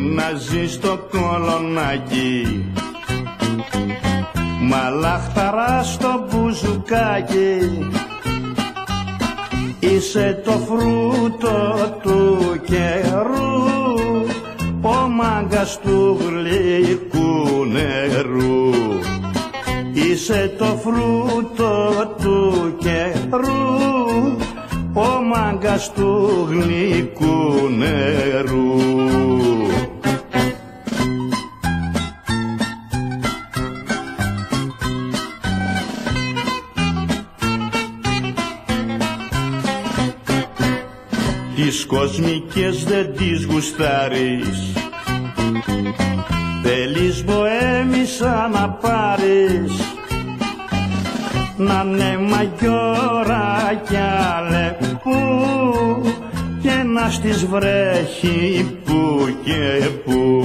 να ζει στο κολονάκι. Μαλάχταρα στο μπουζουκάκι. Είσαι το φρούτο του καιρού. Ο μάγκας του γλυκού νερού. Είσαι το φρούτο του καιρού. Ο μάγκας του γλυκού Τις κοσμικές δεν τις γουστάρεις. Θέλεις μποέμισα να πάρεις. Να ναι μαγιόρα κι αλεπού Και να στις βρέχει που και που.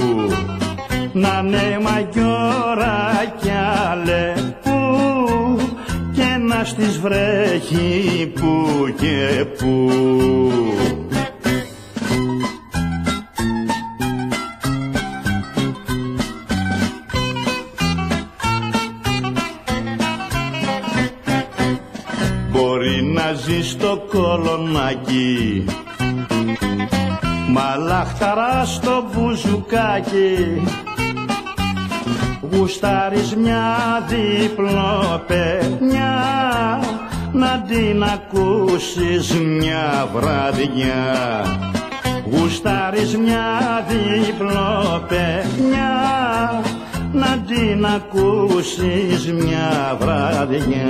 Να ναι μαγιόρα κι αλεπού Και να στις βρέχει που και που Μπορεί να ζεις στο κολονάκι. Μαλάχταρα στο μπουζουκάκι. Γουστάρεις μια διπλοπαιδιά Να την ακούσεις μια βραδιά. Γουστάρεις μια διπλοπαιδιά Να την ακούσεις μια βραδιά